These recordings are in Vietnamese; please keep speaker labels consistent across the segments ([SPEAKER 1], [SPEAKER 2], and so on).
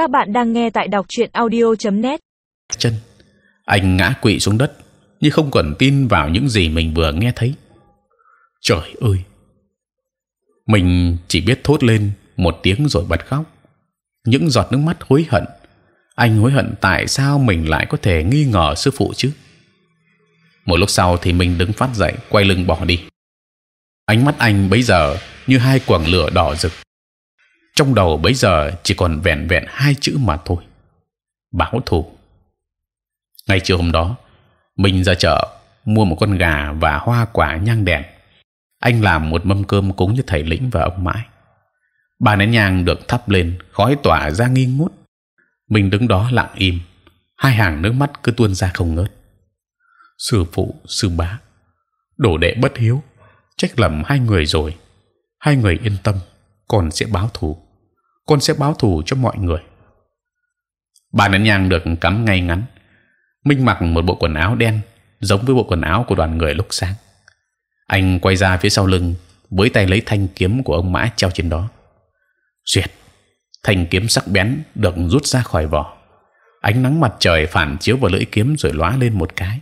[SPEAKER 1] Các bạn đang nghe tại đọc truyện audio.net.
[SPEAKER 2] chân, anh ngã quỵ xuống đất, như không còn tin vào những gì mình vừa nghe thấy. Trời ơi! Mình chỉ biết thốt lên một tiếng rồi bật khóc. Những giọt nước mắt hối hận. Anh hối hận tại sao mình lại có thể nghi ngờ sư phụ chứ? Một lúc sau thì mình đứng phát dậy, quay lưng bỏ đi. Ánh mắt anh bấy giờ như hai quầng lửa đỏ rực trong đầu bấy giờ chỉ còn vẹn vẹn hai chữ mà thôi. Báo thù. Ngay chiều hôm đó, mình ra chợ mua một con gà và hoa quả nhang đèn. Anh làm một mâm cơm cúng cho thầy lĩnh và ông mãi. Ba nén nhang được thắp lên, khói tỏa ra nghi ngút. Mình đứng đó lặng im. Hai hàng nước mắt cứ tuôn ra không ngớt. Sư phụ, sư bá đổ đệ bất hiếu, trách lầm hai người rồi. Hai người yên tâm, còn sẽ báo thù con sẽ báo thù cho mọi người. Bà nén nhang được cắm ngay ngắn. Minh mặc một bộ quần áo đen, giống với bộ quần áo của đoàn người lúc sáng. Anh quay ra phía sau lưng, với tay lấy thanh kiếm của ông mã treo trên đó. Duyệt thanh kiếm sắc bén được rút ra khỏi vỏ. Ánh nắng mặt trời phản chiếu vào lưỡi kiếm rồi lóa lên một cái.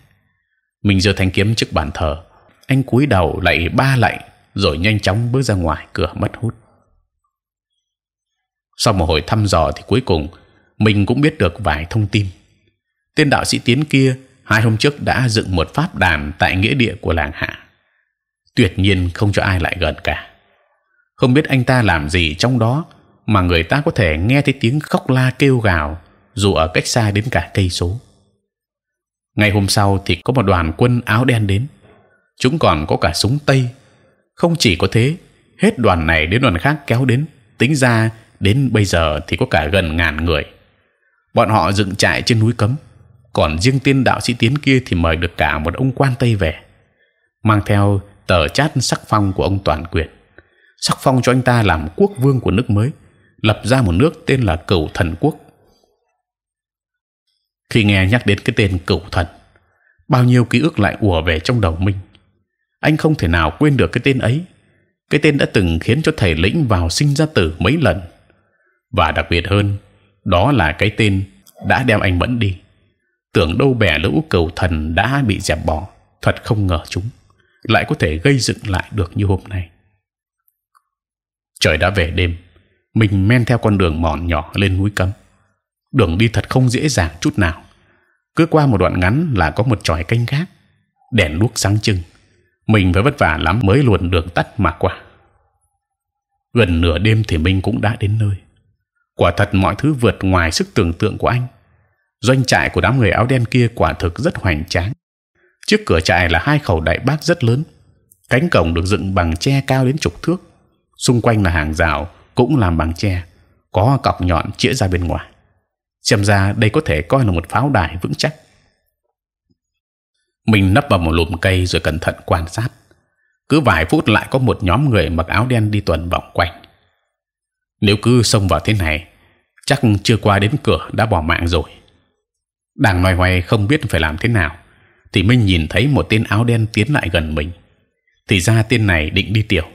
[SPEAKER 2] Mình giơ thanh kiếm trước bàn thờ. Anh cúi đầu lạy ba lạy rồi nhanh chóng bước ra ngoài, cửa mất hút sau một hồi thăm dò thì cuối cùng, mình cũng biết được vài thông tin. Tên đạo sĩ tiến kia hai hôm trước đã dựng một pháp đàn tại nghĩa địa của làng hạ. Tuyệt nhiên không cho ai lại gần cả. Không biết anh ta làm gì trong đó mà người ta có thể nghe thấy tiếng khóc la kêu gào dù ở cách xa đến cả cây số. Ngày hôm sau thì có một đoàn quân áo đen đến. Chúng còn có cả súng tây. Không chỉ có thế, hết đoàn này đến đoàn khác kéo đến, tính ra đến bây giờ thì có cả gần ngàn người. Bọn họ dựng trại trên núi cấm. Còn riêng tiên đạo sĩ tiến kia thì mời được cả một ông quan tây về, mang theo tờ chát sắc phong của ông toàn quyền. Sắc phong cho anh ta làm quốc vương của nước mới, lập ra một nước tên là cửu thần quốc. Khi nghe nhắc đến cái tên cửu thần, bao nhiêu ký ức lại ùa về trong đầu minh anh không thể nào quên được cái tên ấy. Cái tên đã từng khiến cho thầy lĩnh vào sinh ra tử mấy lần và đặc biệt hơn, đó là cái tên đã đem anh mẫn đi. Tưởng đâu bè lũ cầu thần đã bị dẹp bỏ, thật không ngờ chúng lại có thể gây dựng lại được như hôm nay. Trời đã về đêm, mình men theo con đường mòn nhỏ lên núi cấm. Đường đi thật không dễ dàng chút nào. Cứ qua một đoạn ngắn là có một tròi canh gác, đèn đuốc sáng trưng. Mình phải vất vả lắm mới luồn đường tắt mà qua. Gần nửa đêm thì mình cũng đã đến nơi quả thật mọi thứ vượt ngoài sức tưởng tượng của anh. Doanh trại của đám người áo đen kia quả thực rất hoành tráng. Trước cửa trại là hai khẩu đại bác rất lớn. Cánh cổng được dựng bằng tre cao đến chục thước. Xung quanh là hàng rào, cũng làm bằng tre, có cọc nhọn chĩa ra bên ngoài. Xem ra đây có thể coi là một pháo đài vững chắc. Mình nấp vào một lùm cây rồi cẩn thận quan sát. Cứ vài phút lại có một nhóm người mặc áo đen đi tuần vòng quanh nếu cứ xông vào thế này, chắc chưa qua đến cửa đã bỏ mạng rồi. Đang loay hoay không biết phải làm thế nào, thì minh nhìn thấy một tên áo đen tiến lại gần mình. Thì ra tên này định đi tiểu.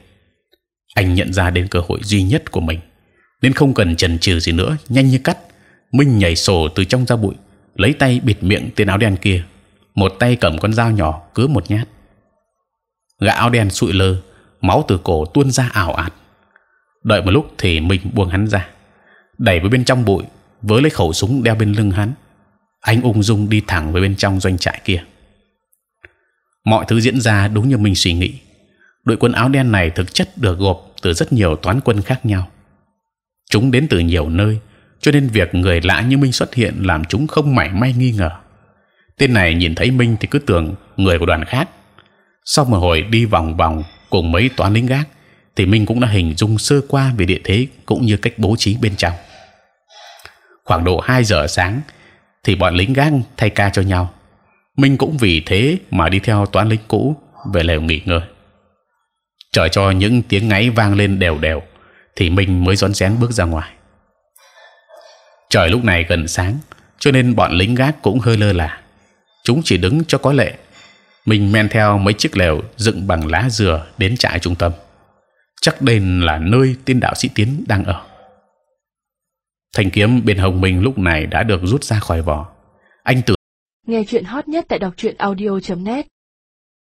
[SPEAKER 2] Anh nhận ra đến cơ hội duy nhất của mình, nên không cần chần chừ gì nữa, nhanh như cắt. Minh nhảy sổ từ trong ra bụi, lấy tay bịt miệng tên áo đen kia. Một tay cầm con dao nhỏ cứa một nhát. Gã áo đen sụi lơ, máu từ cổ tuôn ra ảo ạt đợi một lúc thì mình buông hắn ra, đẩy vào bên trong bụi với lấy khẩu súng đeo bên lưng hắn. Anh ung dung đi thẳng về bên trong doanh trại kia. Mọi thứ diễn ra đúng như mình suy nghĩ. Đội quân áo đen này thực chất được gộp từ rất nhiều toán quân khác nhau. Chúng đến từ nhiều nơi, cho nên việc người lạ như minh xuất hiện làm chúng không mảy may nghi ngờ. Tên này nhìn thấy minh thì cứ tưởng người của đoàn khác. Sau một hồi đi vòng vòng cùng mấy toán lính gác thì minh cũng đã hình dung sơ qua về địa thế cũng như cách bố trí bên trong. Khoảng độ 2 giờ sáng, thì bọn lính gác thay ca cho nhau. Minh cũng vì thế mà đi theo toán lính cũ về lều nghỉ ngơi. Chờ cho những tiếng ngáy vang lên đều đều, thì minh mới rón rén bước ra ngoài. Trời lúc này gần sáng, cho nên bọn lính gác cũng hơi lơ là. Chúng chỉ đứng cho có lệ. Mình men theo mấy chiếc lều dựng bằng lá dừa đến trại trung tâm chắc đây là nơi tiên đạo sĩ tiến đang ở thanh kiếm bên hồng mình lúc này đã được rút ra khỏi vỏ anh tưởng.
[SPEAKER 1] Nghe chuyện hot nhất tại đọc truyện audio.net